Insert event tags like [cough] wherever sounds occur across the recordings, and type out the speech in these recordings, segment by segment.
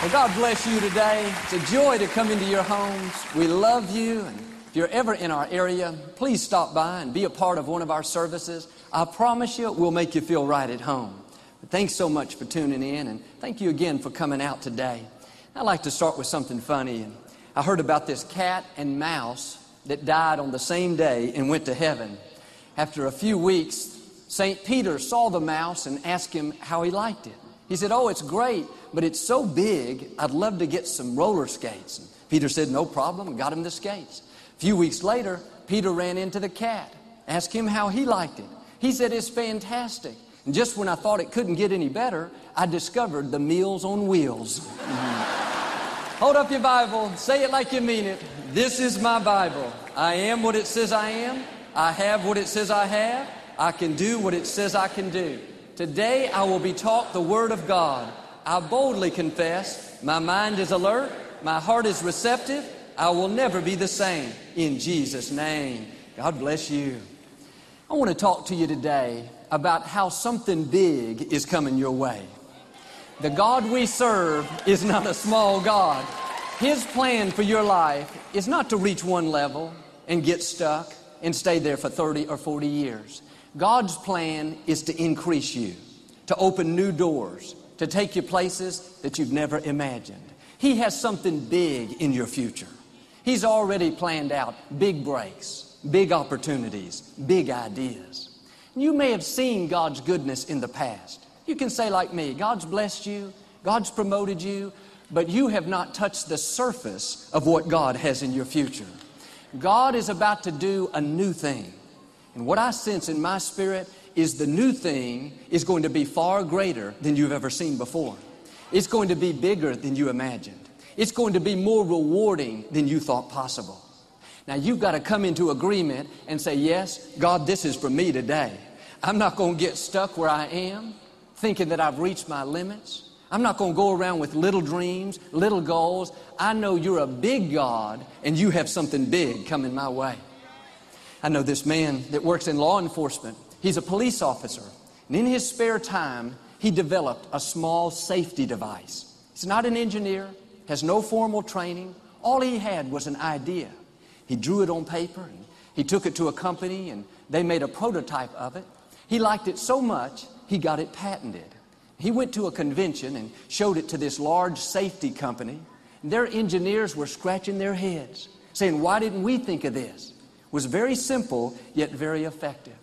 Well, God bless you today. It's a joy to come into your homes. We love you. And if you're ever in our area, please stop by and be a part of one of our services. I promise you, we'll make you feel right at home. But thanks so much for tuning in, and thank you again for coming out today. I'd like to start with something funny. I heard about this cat and mouse that died on the same day and went to heaven. After a few weeks, St. Peter saw the mouse and asked him how he liked it. He said, Oh, it's great, but it's so big, I'd love to get some roller skates. And Peter said, No problem, got him the skates. A few weeks later, Peter ran into the cat, asked him how he liked it. He said, It's fantastic. And just when I thought it couldn't get any better, I discovered the Meals on Wheels. [laughs] Hold up your Bible, say it like you mean it. This is my Bible. I am what it says I am. I have what it says I have. I can do what it says I can do. Today I will be taught the Word of God. I boldly confess, my mind is alert, my heart is receptive, I will never be the same. In Jesus' name. God bless you. I want to talk to you today about how something big is coming your way. The God we serve is not a small God. His plan for your life is not to reach one level and get stuck and stay there for 30 or 40 years. God's plan is to increase you, to open new doors, to take you places that you've never imagined. He has something big in your future. He's already planned out big breaks, big opportunities, big ideas. You may have seen God's goodness in the past. You can say, like me, God's blessed you, God's promoted you, but you have not touched the surface of what God has in your future. God is about to do a new thing. And what I sense in my spirit is the new thing is going to be far greater than you've ever seen before. It's going to be bigger than you imagined. It's going to be more rewarding than you thought possible. Now you've got to come into agreement and say, Yes, God, this is for me today. I'm not going to get stuck where I am, thinking that I've reached my limits. I'm not going to go around with little dreams, little goals. I know you're a big God and you have something big coming my way. I know this man that works in law enforcement. He's a police officer. And in his spare time, he developed a small safety device. He's not an engineer, has no formal training. All he had was an idea. He drew it on paper and he took it to a company and they made a prototype of it. He liked it so much, he got it patented. He went to a convention and showed it to this large safety company. Their engineers were scratching their heads, saying, Why didn't we think of this? Was very simple, yet very effective.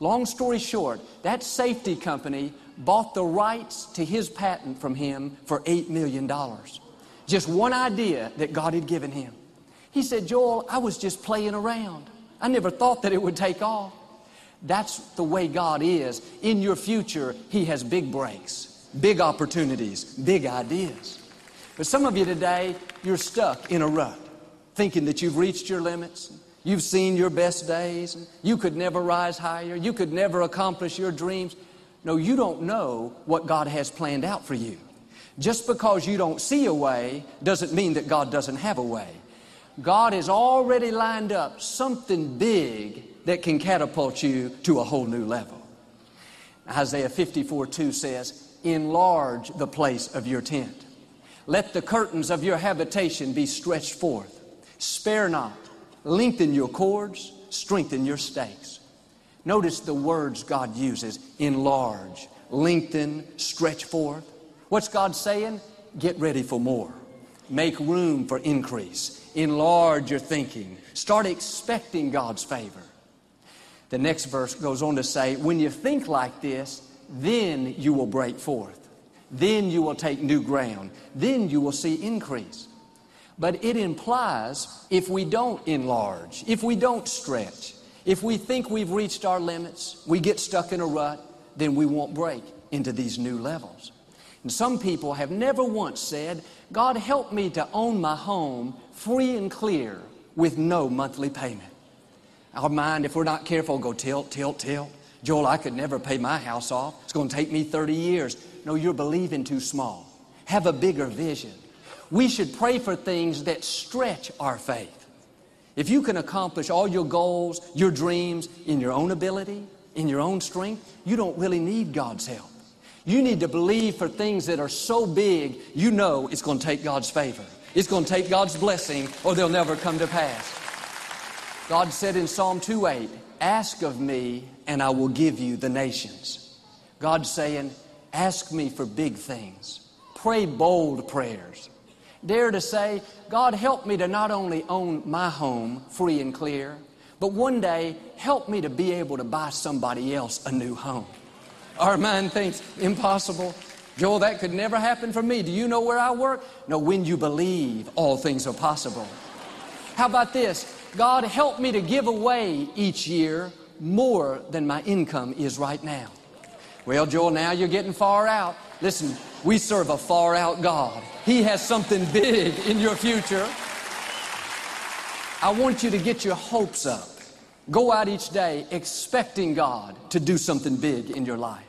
Long story short, that safety company bought the rights to his patent from him for $8 million. Just one idea that God had given him. He said, Joel, I was just playing around. I never thought that it would take off. That's the way God is. In your future, He has big breaks, big opportunities, big ideas. But some of you today, you're stuck in a rut, thinking that you've reached your limits, You've seen your best days. You could never rise higher. You could never accomplish your dreams. No, you don't know what God has planned out for you. Just because you don't see a way doesn't mean that God doesn't have a way. God has already lined up something big that can catapult you to a whole new level. Isaiah 54 2 says, Enlarge the place of your tent. Let the curtains of your habitation be stretched forth. Spare not lengthen your cords, strengthen your stakes. Notice the words God uses enlarge, lengthen, stretch forth. What's God saying? Get ready for more. Make room for increase. Enlarge your thinking. Start expecting God's favor. The next verse goes on to say, when you think like this, then you will break forth. Then you will take new ground. Then you will see increase. But it implies if we don't enlarge, if we don't stretch, if we think we've reached our limits, we get stuck in a rut, then we won't break into these new levels. And some people have never once said, God, help me to own my home free and clear with no monthly payment. Our mind, if we're not careful, go tilt, tilt, tilt. Joel, I could never pay my house off. It's going to take me 30 years. No, you're believing too small. Have a bigger vision we should pray for things that stretch our faith. If you can accomplish all your goals, your dreams in your own ability, in your own strength, you don't really need God's help. You need to believe for things that are so big, you know it's going to take God's favor. It's going to take God's blessing, or they'll never come to pass. God said in Psalm 2:8, Ask of me, and I will give you the nations. God's saying, Ask me for big things. Pray bold prayers. Dare to say, God, help me to not only own my home free and clear, but one day help me to be able to buy somebody else a new home. Our mind thinks, impossible. Joel, that could never happen for me. Do you know where I work? No, when you believe, all things are possible. How about this? God, help me to give away each year more than my income is right now. Well, Joel, now you're getting far out. Listen, we serve a far out God. He has something big in your future. I want you to get your hopes up. Go out each day expecting God to do something big in your life.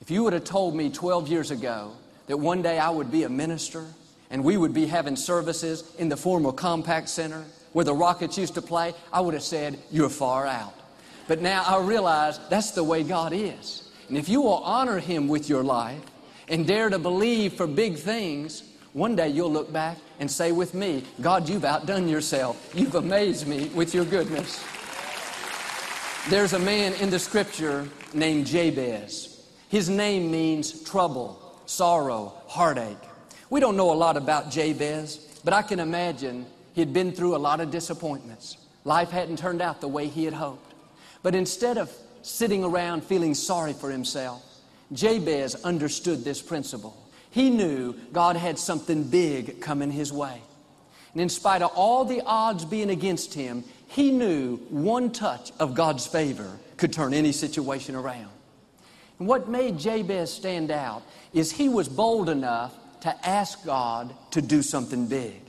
If you would have told me 12 years ago that one day I would be a minister and we would be having services in the former Compaq Center where the Rockets used to play, I would have said, You're far out. But now I realize that's the way God is. And if you will honor Him with your life and dare to believe for big things, one day you'll look back and say with me, God, you've outdone yourself. You've amazed me with your goodness. There's a man in the scripture named Jabez. His name means trouble, sorrow, heartache. We don't know a lot about Jabez, but I can imagine he had been through a lot of disappointments. Life hadn't turned out the way he had hoped. But instead of sitting around feeling sorry for himself, Jabez understood this principle. He knew God had something big coming his way. And in spite of all the odds being against him, he knew one touch of God's favor could turn any situation around. And what made Jabez stand out is he was bold enough to ask God to do something big.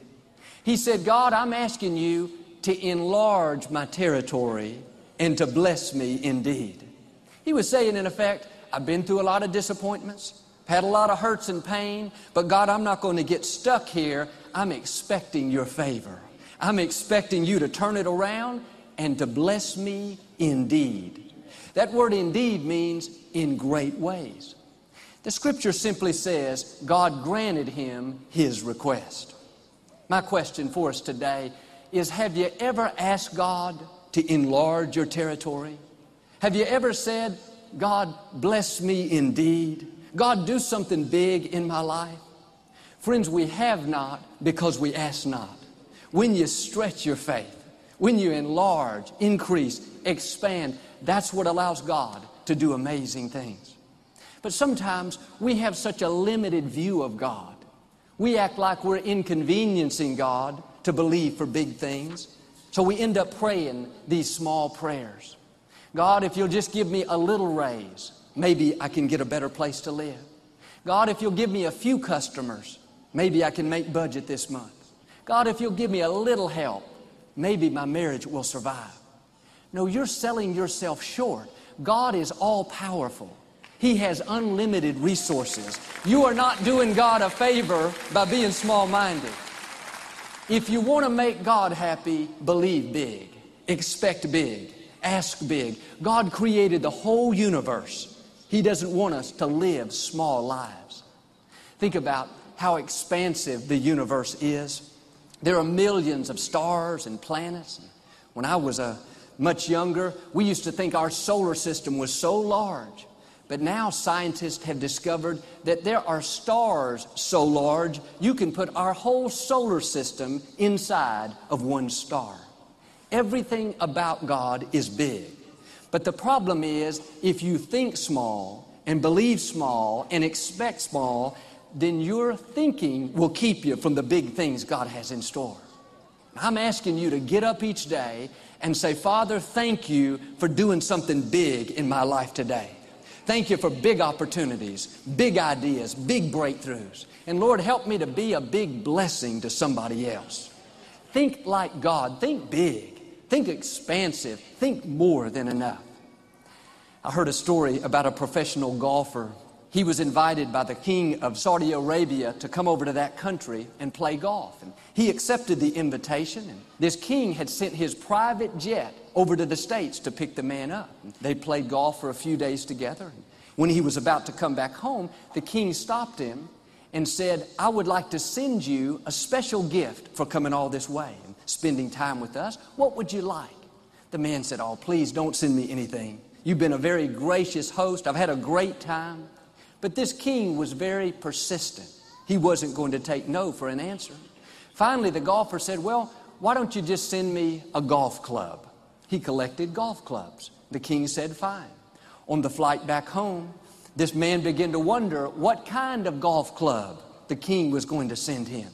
He said, God, I'm asking you to enlarge my territory and to bless me indeed. He was saying, in effect, I've been through a lot of disappointments, had a lot of hurts and pain, but God, I'm not going to get stuck here. I'm expecting your favor. I'm expecting you to turn it around and to bless me indeed. That word indeed means in great ways. The scripture simply says God granted him his request. My question for us today is Have you ever asked God to enlarge your territory? Have you ever said, God, bless me indeed? God, do something big in my life? Friends, we have not because we ask not. When you stretch your faith, when you enlarge, increase, expand, that's what allows God to do amazing things. But sometimes we have such a limited view of God. We act like we're inconveniencing God to believe for big things. So we end up praying these small prayers. God, if you'll just give me a little raise, maybe I can get a better place to live. God, if you'll give me a few customers, maybe I can make budget this month. God, if you'll give me a little help, maybe my marriage will survive. No, you're selling yourself short. God is all powerful. He has unlimited resources. You are not doing God a favor by being small minded. If you want to make God happy, believe big, expect big, ask big. God created the whole universe. He doesn't want us to live small lives. Think about how expansive the universe is. There are millions of stars and planets. When I was a much younger, we used to think our solar system was so large. But now scientists have discovered that there are stars so large you can put our whole solar system inside of one star. Everything about God is big. But the problem is if you think small and believe small and expect small, then your thinking will keep you from the big things God has in store. I'm asking you to get up each day and say, Father, thank you for doing something big in my life today. Thank you for big opportunities, big ideas, big breakthroughs. And Lord, help me to be a big blessing to somebody else. Think like God. Think big. Think expansive. Think more than enough. I heard a story about a professional golfer. He was invited by the king of Saudi Arabia to come over to that country and play golf. And he accepted the invitation. And this king had sent his private jet over to the States to pick the man up. They played golf for a few days together. When he was about to come back home, the king stopped him and said, I would like to send you a special gift for coming all this way and spending time with us. What would you like? The man said, Oh, please don't send me anything. You've been a very gracious host. I've had a great time. But this king was very persistent. He wasn't going to take no for an answer. Finally, the golfer said, Well, why don't you just send me a golf club? He collected golf clubs. The king said, Fine. On the flight back home, this man began to wonder what kind of golf club the king was going to send him.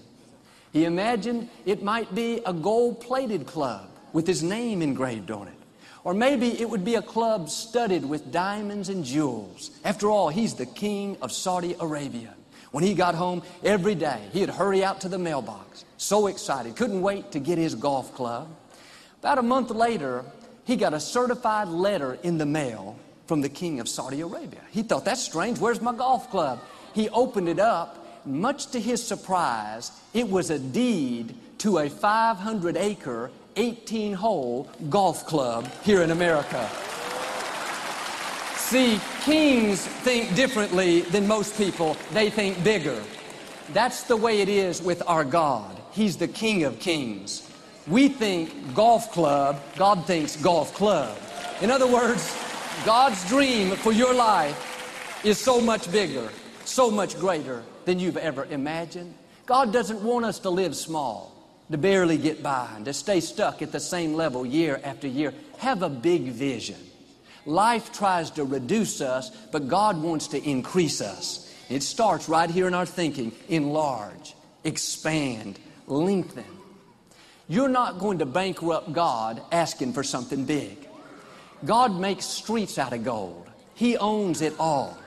He imagined it might be a gold plated club with his name engraved on it. Or maybe it would be a club studded with diamonds and jewels. After all, he's the king of Saudi Arabia. When he got home every day, he'd hurry out to the mailbox. So excited, couldn't wait to get his golf club. About a month later, he got a certified letter in the mail from the king of Saudi Arabia. He thought, that's strange. Where's my golf club? He opened it up. Much to his surprise, it was a deed to a 500 acre, 18 hole golf club here in America. See, kings think differently than most people. They think bigger. That's the way it is with our God. He's the King of Kings. We think golf club, God thinks golf club. In other words, God's dream for your life is so much bigger, so much greater than you've ever imagined. God doesn't want us to live small, to barely get by, and to stay stuck at the same level year after year. Have a big vision. Life tries to reduce us, but God wants to increase us. It starts right here in our thinking enlarge, expand, lengthen. You're not going to bankrupt God asking for something big. God makes streets out of gold. He owns it all.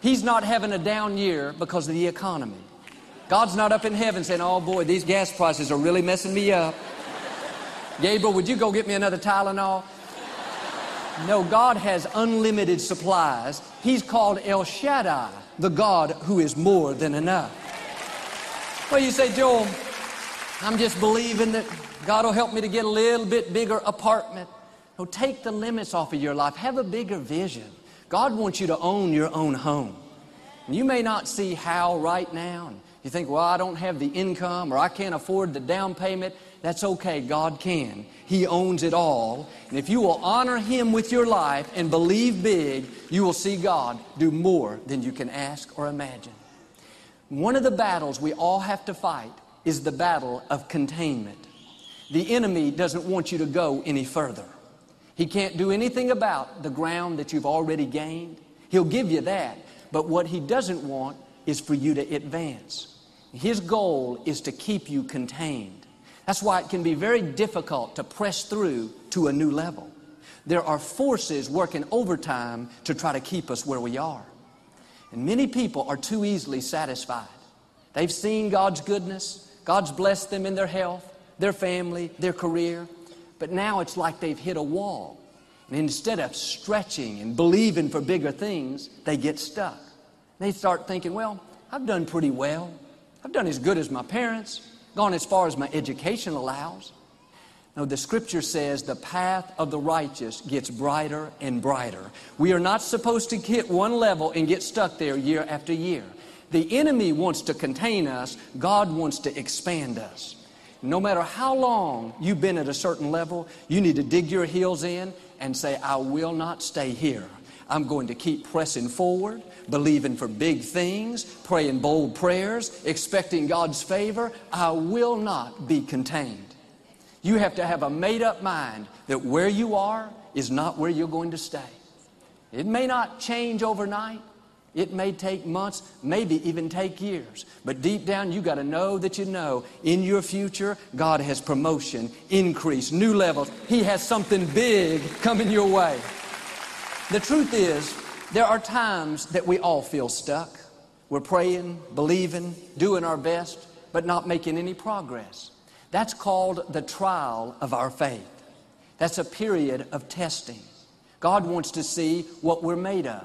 He's not having a down year because of the economy. God's not up in heaven saying, oh boy, these gas prices are really messing me up. Gabriel, would you go get me another Tylenol? No, God has unlimited supplies. He's called El Shaddai, the God who is more than enough. Well, you say, Joel, I'm just believing that God will help me to get a little bit bigger apartment. No, take the limits off of your life. Have a bigger vision. God wants you to own your own home. And You may not see how right now. You think, well, I don't have the income or I can't afford the down payment. That's okay. God can. He owns it all. And if you will honor Him with your life and believe big, you will see God do more than you can ask or imagine. One of the battles we all have to fight is the battle of containment. The enemy doesn't want you to go any further. He can't do anything about the ground that you've already gained. He'll give you that. But what he doesn't want is for you to advance. His goal is to keep you contained. That's why it can be very difficult to press through to a new level. There are forces working overtime to try to keep us where we are. And many people are too easily satisfied. They've seen God's goodness, God's blessed them in their health, their family, their career. But now it's like they've hit a wall. And instead of stretching and believing for bigger things, they get stuck. They start thinking, well, I've done pretty well. I've done as good as my parents, gone as far as my education allows. No, the scripture says the path of the righteous gets brighter and brighter. We are not supposed to hit one level and get stuck there year after year. The enemy wants to contain us, God wants to expand us. No matter how long you've been at a certain level, you need to dig your heels in and say, I will not stay here. I'm going to keep pressing forward, believing for big things, praying bold prayers, expecting God's favor. I will not be contained. You have to have a made up mind that where you are is not where you're going to stay. It may not change overnight, it may take months, maybe even take years. But deep down, you got to know that you know in your future, God has promotion, increase, new levels. He has something big coming your way. The truth is, there are times that we all feel stuck. We're praying, believing, doing our best, but not making any progress. That's called the trial of our faith. That's a period of testing. God wants to see what we're made of.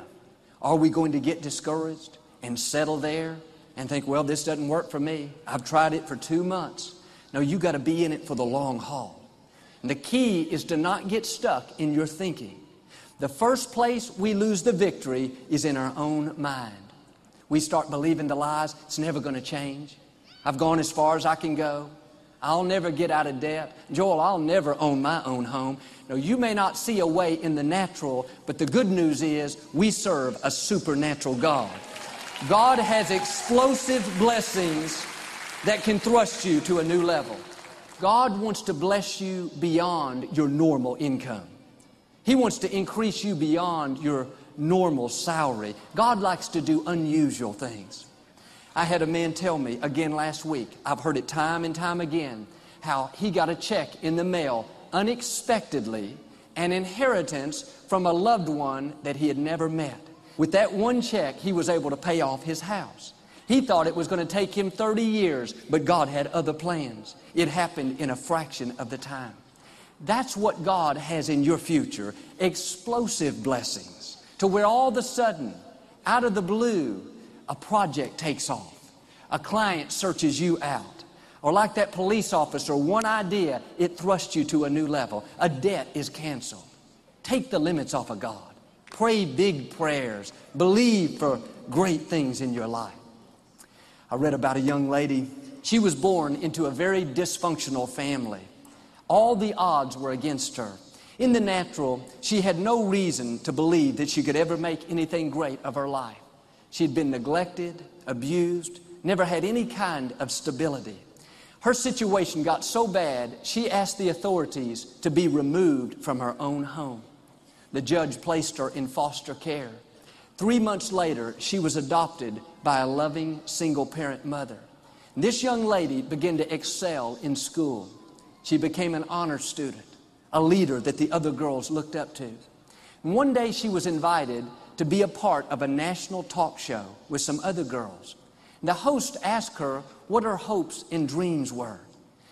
Are we going to get discouraged and settle there and think, well, this doesn't work for me? I've tried it for two months. No, you got to be in it for the long haul. And the key is to not get stuck in your thinking. The first place we lose the victory is in our own mind. We start believing the lies, it's never going to change. I've gone as far as I can go. I'll never get out of debt. Joel, I'll never own my own home. No, you may not see a way in the natural, but the good news is we serve a supernatural God. God has explosive blessings that can thrust you to a new level. God wants to bless you beyond your normal income. He wants to increase you beyond your normal salary. God likes to do unusual things. I had a man tell me again last week, I've heard it time and time again, how he got a check in the mail unexpectedly, an inheritance from a loved one that he had never met. With that one check, he was able to pay off his house. He thought it was going to take him 30 years, but God had other plans. It happened in a fraction of the time. That's what God has in your future explosive blessings to where all of a sudden, out of the blue, a project takes off. A client searches you out. Or like that police officer, one idea, it thrusts you to a new level. A debt is canceled. Take the limits off of God. Pray big prayers. Believe for great things in your life. I read about a young lady. She was born into a very dysfunctional family. All the odds were against her. In the natural, she had no reason to believe that she could ever make anything great of her life. She'd been neglected, abused, never had any kind of stability. Her situation got so bad, she asked the authorities to be removed from her own home. The judge placed her in foster care. Three months later, she was adopted by a loving single parent mother. This young lady began to excel in school. She became an honor student, a leader that the other girls looked up to. One day she was invited to be a part of a national talk show with some other girls. The host asked her what her hopes and dreams were.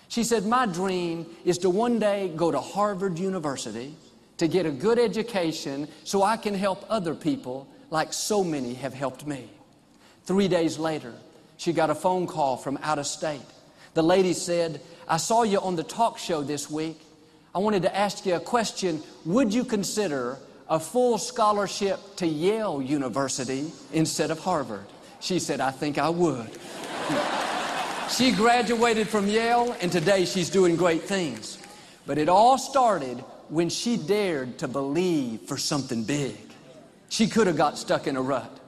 She said, My dream is to one day go to Harvard University to get a good education so I can help other people like so many have helped me. Three days later, she got a phone call from out of state. The lady said, I saw you on the talk show this week. I wanted to ask you a question. Would you consider a full scholarship to Yale University instead of Harvard. She said, I think I would. [laughs] she graduated from Yale, and today she's doing great things. But it all started when she dared to believe for something big. She could have got stuck in a rut.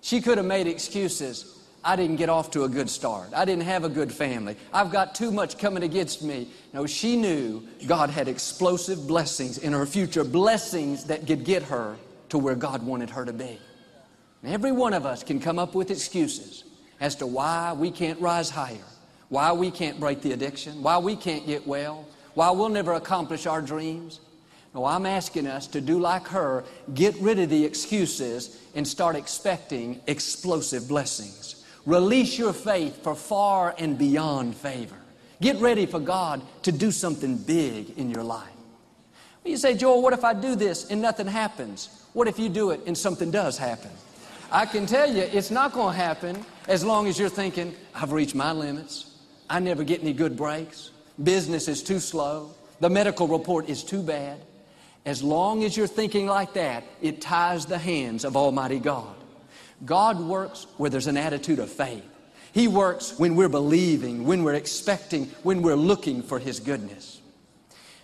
She could have made excuses. I didn't get off to a good start. I didn't have a good family. I've got too much coming against me. No, she knew God had explosive blessings in her future, blessings that could get her to where God wanted her to be. And every one of us can come up with excuses as to why we can't rise higher, why we can't break the addiction, why we can't get well, why we'll never accomplish our dreams. No, I'm asking us to do like her, get rid of the excuses and start expecting explosive blessings. Release your faith for far and beyond favor. Get ready for God to do something big in your life. You say, Joel, what if I do this and nothing happens? What if you do it and something does happen? I can tell you it's not going to happen as long as you're thinking, I've reached my limits. I never get any good breaks. Business is too slow. The medical report is too bad. As long as you're thinking like that, it ties the hands of Almighty God. God works where there's an attitude of faith. He works when we're believing, when we're expecting, when we're looking for His goodness.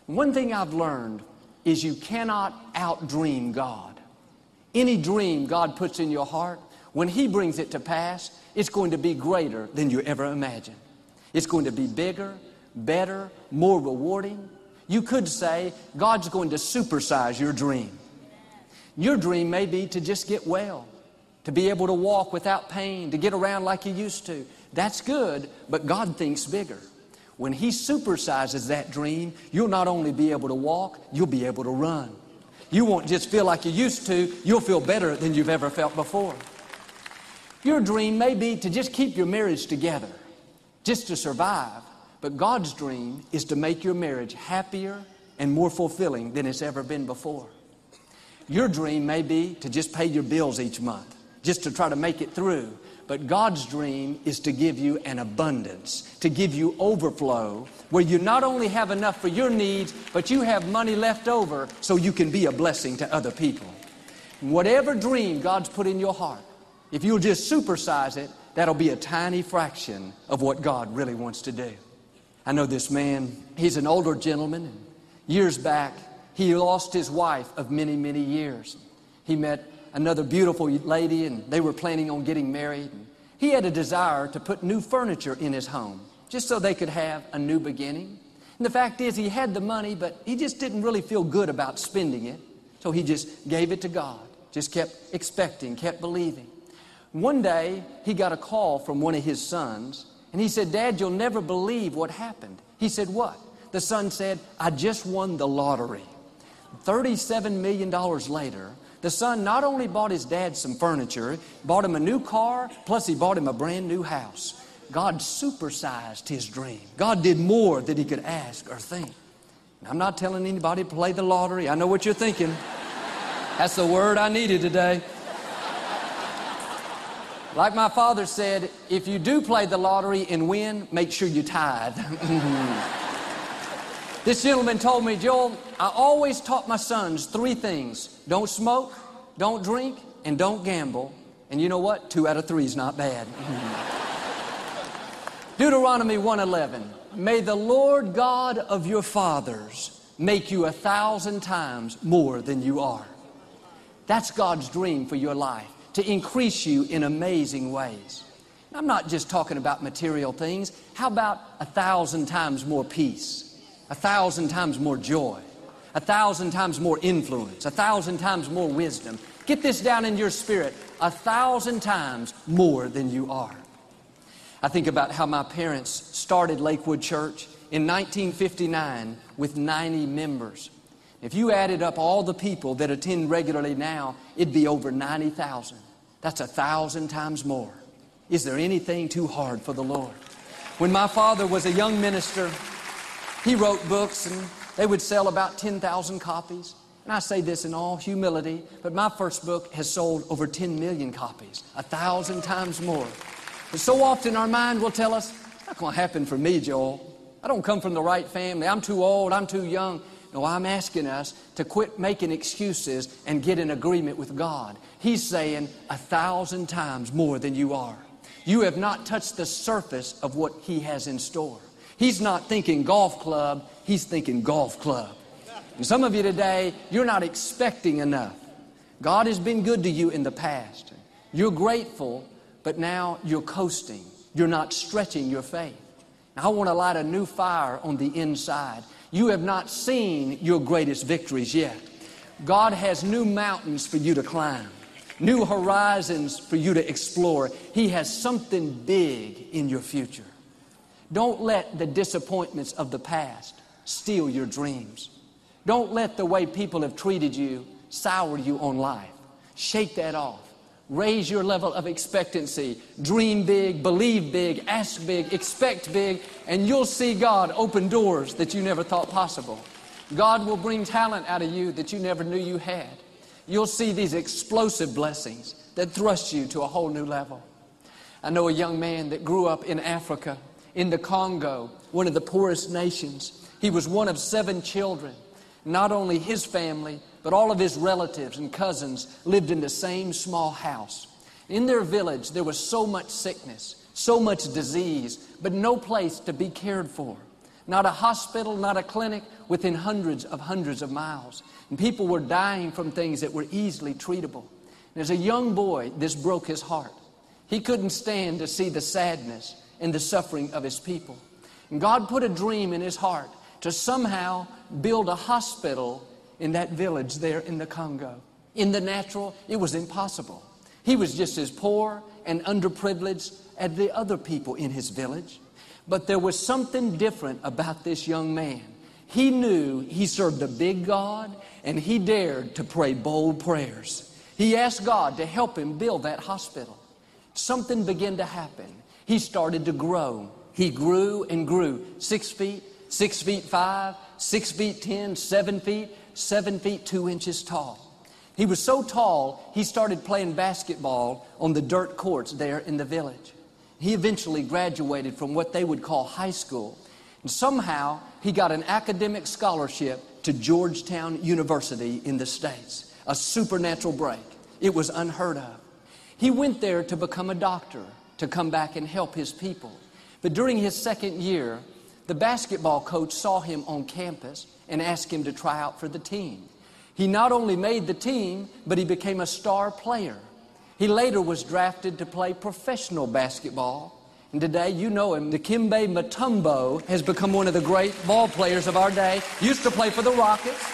One thing I've learned is you cannot outdream God. Any dream God puts in your heart, when He brings it to pass, it's going to be greater than you ever imagined. It's going to be bigger, better, more rewarding. You could say God's going to supersize your dream. Your dream may be to just get well to be able to walk without pain, to get around like you used to. That's good, but God thinks bigger. When He supersizes that dream, you'll not only be able to walk, you'll be able to run. You won't just feel like you used to, you'll feel better than you've ever felt before. Your dream may be to just keep your marriage together, just to survive, but God's dream is to make your marriage happier and more fulfilling than it's ever been before. Your dream may be to just pay your bills each month just to try to make it through. But God's dream is to give you an abundance, to give you overflow, where you not only have enough for your needs, but you have money left over so you can be a blessing to other people. Whatever dream God's put in your heart, if you'll just supersize it, that'll be a tiny fraction of what God really wants to do. I know this man, he's an older gentleman. Years back, he lost his wife of many, many years. He met another beautiful lady, and they were planning on getting married. He had a desire to put new furniture in his home, just so they could have a new beginning. And the fact is, he had the money, but he just didn't really feel good about spending it. So he just gave it to God, just kept expecting, kept believing. One day, he got a call from one of his sons, and he said, Dad, you'll never believe what happened. He said, What? The son said, I just won the lottery. $37 million later, the son not only bought his dad some furniture, bought him a new car, plus he bought him a brand new house. God supersized his dream. God did more than he could ask or think. I'm not telling anybody to play the lottery. I know what you're thinking. That's the word I needed today. Like my father said, if you do play the lottery and win, make sure you tithe. [laughs] This gentleman told me, Joel, I always taught my sons three things don't smoke, don't drink, and don't gamble. And you know what? Two out of three is not bad. [laughs] Deuteronomy 1:11. May the Lord God of your fathers make you a thousand times more than you are. That's God's dream for your life, to increase you in amazing ways. I'm not just talking about material things. How about a thousand times more peace? A thousand times more joy, a thousand times more influence, a thousand times more wisdom. Get this down in your spirit a thousand times more than you are. I think about how my parents started Lakewood Church in 1959 with 90 members. If you added up all the people that attend regularly now, it'd be over 90,000. That's a thousand times more. Is there anything too hard for the Lord? When my father was a young minister, he wrote books and they would sell about 10,000 copies. And I say this in all humility, but my first book has sold over 10 million copies, a thousand times more. But so often our mind will tell us, not going to happen for me, Joel. I don't come from the right family. I'm too old. I'm too young. No, I'm asking us to quit making excuses and get in agreement with God. He's saying a thousand times more than you are. You have not touched the surface of what He has in store. He's not thinking golf club, he's thinking golf club. And some of you today, you're not expecting enough. God has been good to you in the past. You're grateful, but now you're coasting. You're not stretching your faith. Now, I want to light a new fire on the inside. You have not seen your greatest victories yet. God has new mountains for you to climb, new horizons for you to explore. He has something big in your future. Don't let the disappointments of the past steal your dreams. Don't let the way people have treated you sour you on life. Shake that off. Raise your level of expectancy. Dream big, believe big, ask big, expect big, and you'll see God open doors that you never thought possible. God will bring talent out of you that you never knew you had. You'll see these explosive blessings that thrust you to a whole new level. I know a young man that grew up in Africa in the Congo, one of the poorest nations. He was one of seven children. Not only his family, but all of his relatives and cousins lived in the same small house. In their village, there was so much sickness, so much disease, but no place to be cared for. Not a hospital, not a clinic within hundreds of hundreds of miles. And people were dying from things that were easily treatable. And as a young boy, this broke his heart. He couldn't stand to see the sadness and the suffering of his people. And God put a dream in his heart to somehow build a hospital in that village there in the Congo. In the natural, it was impossible. He was just as poor and underprivileged as the other people in his village. But there was something different about this young man. He knew he served a big God and he dared to pray bold prayers. He asked God to help him build that hospital. Something began to happen he started to grow. He grew and grew. Six feet, six feet five, six feet ten, seven feet, seven feet two inches tall. He was so tall, he started playing basketball on the dirt courts there in the village. He eventually graduated from what they would call high school. And somehow, he got an academic scholarship to Georgetown University in the States. A supernatural break. It was unheard of. He went there to become a doctor, to come back and help his people. But during his second year, the basketball coach saw him on campus and asked him to try out for the team. He not only made the team, but he became a star player. He later was drafted to play professional basketball. And today, you know him, Dikembe Mutombo has become one of the great ball players of our day. Used to play for the Rockets.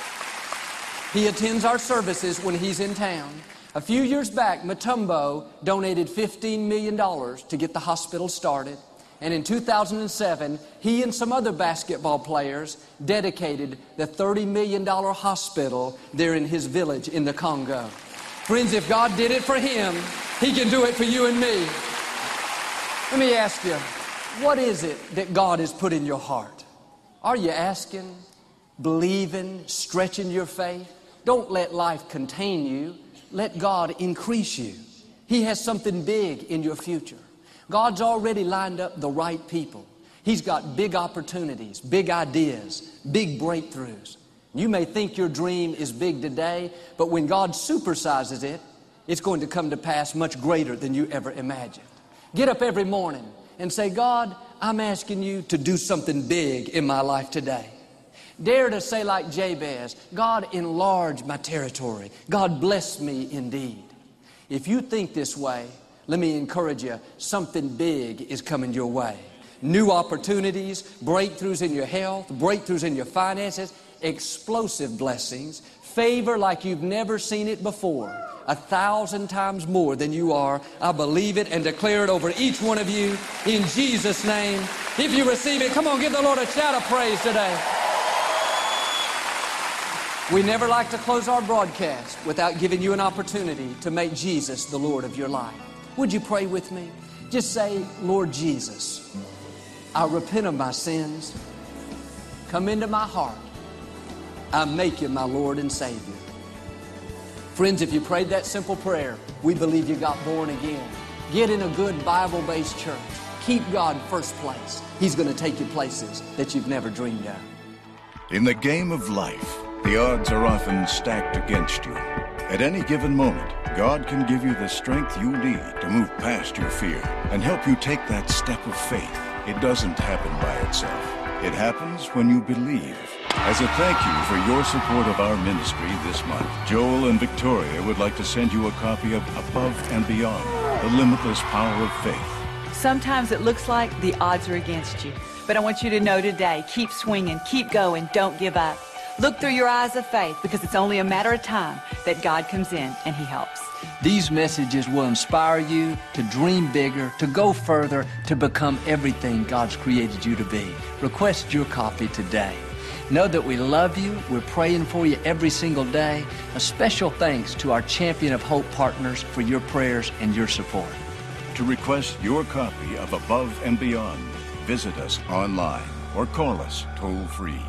He attends our services when he's in town. A few years back, Mutombo donated $15 million to get the hospital started. And in 2007, he and some other basketball players dedicated the $30 million hospital there in his village in the Congo. Friends, if God did it for him, he can do it for you and me. Let me ask you, what is it that God has put in your heart? Are you asking, believing, stretching your faith? Don't let life contain you. Let God increase you. He has something big in your future. God's already lined up the right people. He's got big opportunities, big ideas, big breakthroughs. You may think your dream is big today, but when God supersizes it, it's going to come to pass much greater than you ever imagined. Get up every morning and say, God, I'm asking you to do something big in my life today. Dare to say, like Jabez, God, enlarge my territory. God, bless me indeed. If you think this way, let me encourage you something big is coming your way. New opportunities, breakthroughs in your health, breakthroughs in your finances, explosive blessings, favor like you've never seen it before, a thousand times more than you are. I believe it and declare it over each one of you in Jesus' name. If you receive it, come on, give the Lord a shout of praise today. We never like to close our broadcast without giving you an opportunity to make Jesus the Lord of your life. Would you pray with me? Just say, Lord Jesus, I repent of my sins. Come into my heart. I make you my Lord and Savior. Friends, if you prayed that simple prayer, we believe you got born again. Get in a good Bible based church. Keep God first place. He's going to take you places that you've never dreamed of. In the game of life, the odds are often stacked against you. At any given moment, God can give you the strength you need to move past your fear and help you take that step of faith. It doesn't happen by itself. It happens when you believe. As a thank you for your support of our ministry this month, Joel and Victoria would like to send you a copy of Above and Beyond, The Limitless Power of Faith. Sometimes it looks like the odds are against you. But I want you to know today, keep swinging, keep going, don't give up. Look through your eyes of faith because it's only a matter of time that God comes in and He helps. These messages will inspire you to dream bigger, to go further, to become everything God's created you to be. Request your copy today. Know that we love you. We're praying for you every single day. A special thanks to our Champion of Hope partners for your prayers and your support. To request your copy of Above and Beyond, visit us online or call us toll free